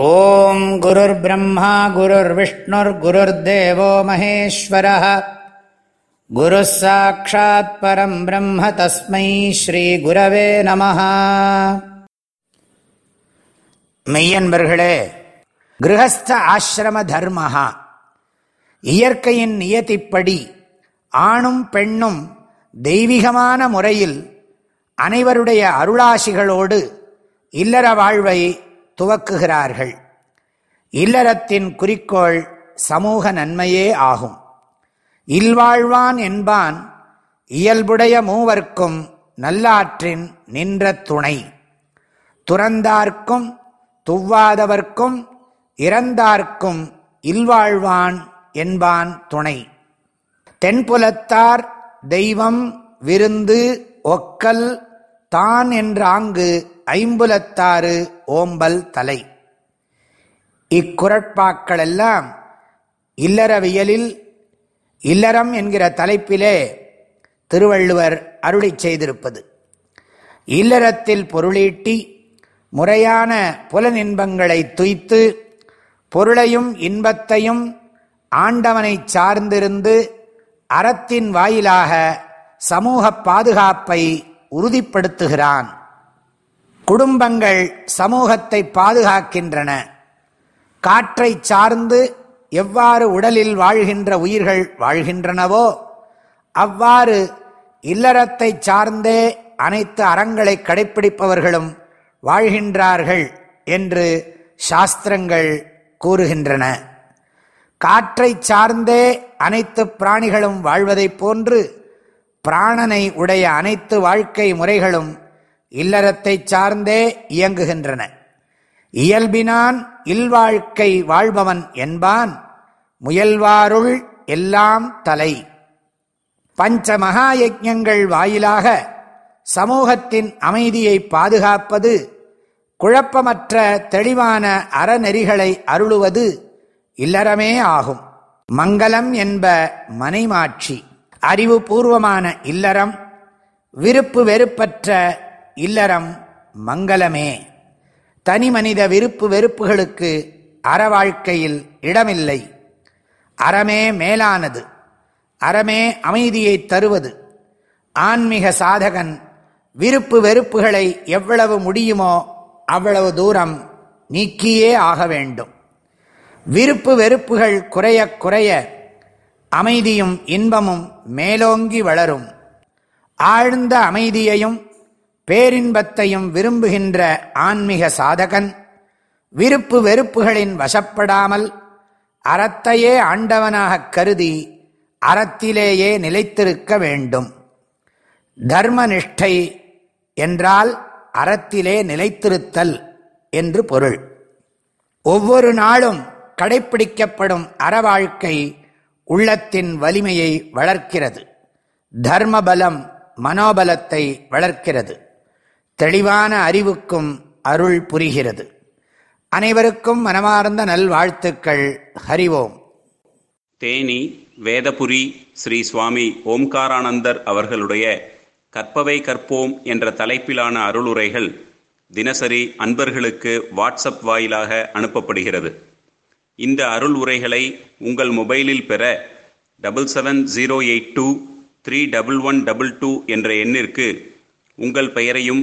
ஓம் குருர் பிரம்மா குருர் விஷ்ணுர் குருர் தேவோ மகேஸ்வர குரு சாட்சாத் பரம் பிரம்ம தஸ்மை ஸ்ரீ குரவே நம மெய்யன்பர்களே கிரகஸ்த ஆசிரம தர்மஹா இயற்கையின் நியதிப்படி ஆணும் பெண்ணும் தெய்வீகமான முறையில் அனைவருடைய அருளாசிகளோடு இல்லற வாழ்வை துவக்குகிறார்கள். இல்லறத்தின் குறிக்கோள் சமூக நன்மையே ஆகும். இல்வாழ்வான் என்பான் இயல்புடைய மூவர்க்கும் நல்லாற்றின் நின்ற துணை. துறந்தார்க்கும் துவ்வாதவர்க்கும் இறந்தார்க்கும் இல்வாழ்வான் என்பான் துணை. தென்புலத்தார் தெய்வம் விருந்து ஒக்கல் தான் என்றாங்கு ஐம்புலத்தாறு ஓம்பல் தலை. இக்குரட்பாக்களெல்லாம் இல்லறவியலில் இல்லறம் என்கிற தலைப்பிலே திருவள்ளுவர் அருளி செய்திருப்பது. இல்லறத்தில் பொருளீட்டி முறையான புலனின்பங்களை துய்த்து பொருளையும் இன்பத்தையும் ஆண்டவனை சார்ந்திருந்து அறத்தின் வாயிலாக சமூக பாதுகாப்பை உறுதிப்படுத்துகிறான். குடும்பங்கள் சமூகத்தை பாதுகாக்கின்றன. காற்றை சார்ந்து எவ்வாறு உடலில் வாழ்கின்ற உயிர்கள் வாழ்கின்றனவோ அவ்வாறு இல்லறத்தை சார்ந்தே அனைத்து அறங்களை கடைப்பிடிப்பவர்களும் வாழ்கின்றார்கள் என்று சாஸ்திரங்கள் கூறுகின்றன. காற்றை சார்ந்தே அனைத்து பிராணிகளும் வாழ்வதைப் போன்று பிராணனை உடைய அனைத்து வாழ்க்கை முறைகளும் இல்லறத்தை சார்ந்தே இயங்குகின்றன. இயல்பினான் இல்வாழ்க்கை வாழ்பவன் என்பான். முயல்வாருள் எல்லாம் தலை. பஞ்ச மகா யஜங்கள் வாயிலாக சமூகத்தின் அமைதியை பாதுகாப்பது குழப்பமற்ற தெளிவான அறநெறிகளை அருளுவது இல்லறமே ஆகும். மங்களம் என்ப மனைமாட்சி அறிவுபூர்வமான இல்லறம் விருப்பு வெறுப்பற்ற இல்லறம் மங்களமே. தனி மனித விருப்பு வெறுப்புகளுக்கு அற வாழ்க்கையில் இடமில்லை. அறமே மேலானது. அறமே அமைதியை தருவது. ஆன்மீக சாதகன் விருப்பு வெறுப்புகளை எவ்வளவு முடியுமோ அவ்வளவு தூரம் நீக்கியே ஆக வேண்டும். விருப்பு வெறுப்புகள் குறைய குறைய அமைதியும் இன்பமும் மேலோங்கி வளரும். ஆழ்ந்த அமைதியையும் பேரின்பத்தையும் விரும்புகின்ற ஆன்மீக சாதகன் விருப்பு வெறுப்புகளின் வசப்படாமல் அறத்தையே ஆண்டவனாகக் கருதி அறத்திலேயே நிலைத்திருக்க வேண்டும். தர்ம நிஷ்டை என்றால் அறத்திலே நிலைத்திருத்தல் என்று பொருள். ஒவ்வொரு நாளும் கடைப்பிடிக்கப்படும் அறவாழ்க்கை உள்ளத்தின் வலிமையை வளர்க்கிறது. தர்மபலம் மனோபலத்தை வளர்க்கிறது. தெளிவான அறிவுக்கும் அருள் புரிகிறது. அனைவருக்கும் மனமார்ந்த நல்வாழ்த்துக்கள். ஹரிவோம் தேனி வேதபுரி ஸ்ரீ சுவாமி ஓம்காரானந்தர் அவர்களுடைய கற்பவை கற்போம் என்ற தலைப்பிலான அருளுரைகள் தினசரி அன்பர்களுக்கு வாட்ஸ்அப் வாயிலாக அனுப்பப்படுகிறது. இந்த அருள் உரைகளை உங்கள் மொபைலில் பெற double seven zero eight two three double one double two என்ற எண்ணிற்கு உங்கள் பெயரையும்